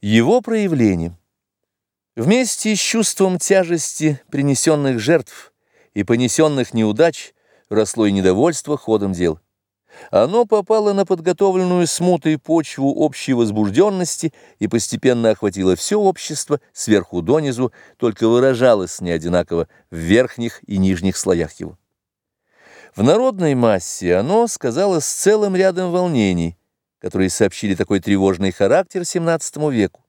Его проявление. Вместе с чувством тяжести принесенных жертв и понесенных неудач росло и недовольство ходом дел. Оно попало на подготовленную смутой почву общей возбужденности и постепенно охватило все общество сверху донизу, только выражалось неодинаково в верхних и нижних слоях его. В народной массе оно сказалось целым рядом волнений, которые сообщили такой тревожный характер XVII веку.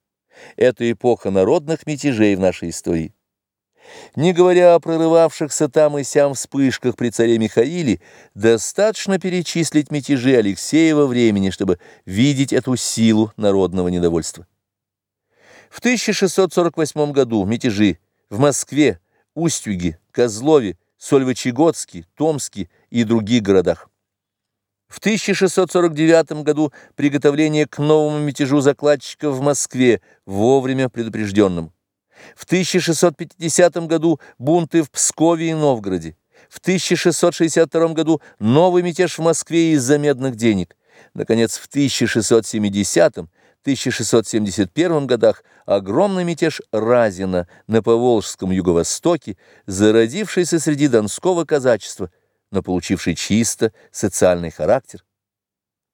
Это эпоха народных мятежей в нашей истории. Не говоря о прорывавшихся там и сям вспышках при царе Михаиле, достаточно перечислить мятежи Алексеева времени, чтобы видеть эту силу народного недовольства. В 1648 году мятежи в Москве, Устюге, Козлове, Сольвычегодске, Томске и других городах. В 1649 году приготовление к новому мятежу закладчиков в Москве, вовремя предупрежденным. В 1650 году бунты в Пскове и Новгороде. В 1662 году новый мятеж в Москве из-за медных денег. Наконец, в 1670-1671 годах огромный мятеж Разина на Поволжском юго-востоке, зародившийся среди донского казачества – но получивший чисто социальный характер.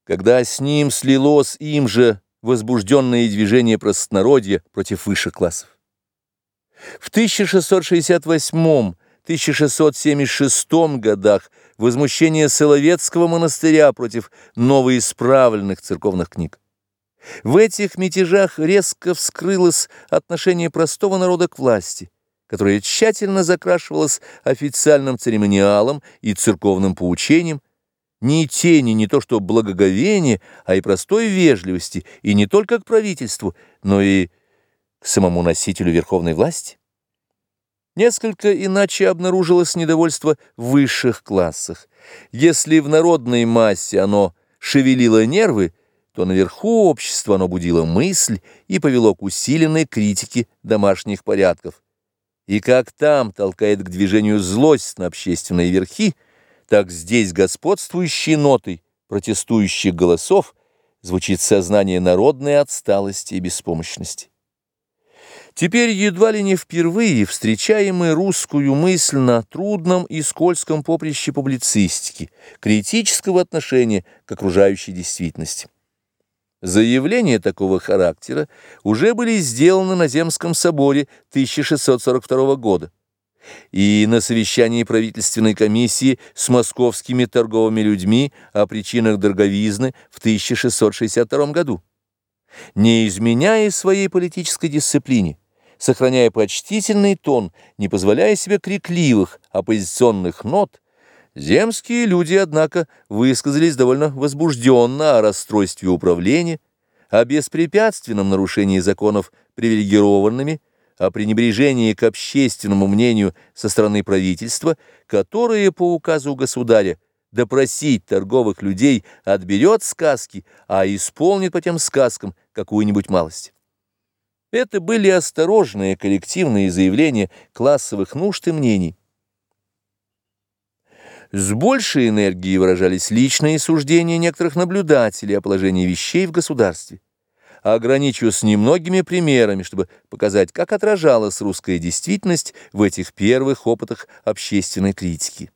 Когда с ним слилось им же возбужденное движение простонародья против высших классов. В 1668-1676 годах возмущение Соловецкого монастыря против новоисправленных церковных книг. В этих мятежах резко вскрылось отношение простого народа к власти, которое тщательно закрашивалось официальным церемониалом и церковным поучением, ни тени, не то что благоговения, а и простой вежливости, и не только к правительству, но и к самому носителю верховной власти. Несколько иначе обнаружилось недовольство в высших классах. Если в народной массе оно шевелило нервы, то наверху общества оно будило мысль и повело к усиленной критике домашних порядков. И как там толкает к движению злость на общественные верхи, так здесь господствующей нотой протестующих голосов звучит сознание народной отсталости и беспомощности. Теперь едва ли не впервые встречаем мы русскую мысль на трудном и скользком поприще публицистики, критического отношения к окружающей действительности. Заявления такого характера уже были сделаны на Земском соборе 1642 года и на совещании правительственной комиссии с московскими торговыми людьми о причинах дороговизны в 1662 году. Не изменяя своей политической дисциплине, сохраняя почтительный тон, не позволяя себе крикливых оппозиционных нот, Земские люди, однако, высказались довольно возбужденно о расстройстве управления, о беспрепятственном нарушении законов привилегированными, о пренебрежении к общественному мнению со стороны правительства, которое по указу государя допросить торговых людей отберет сказки, а исполнит по тем сказкам какую-нибудь малость. Это были осторожные коллективные заявления классовых нужд и мнений. С большей энергией выражались личные суждения некоторых наблюдателей о положении вещей в государстве. Ограничусь немногими примерами, чтобы показать, как отражалась русская действительность в этих первых опытах общественной критики.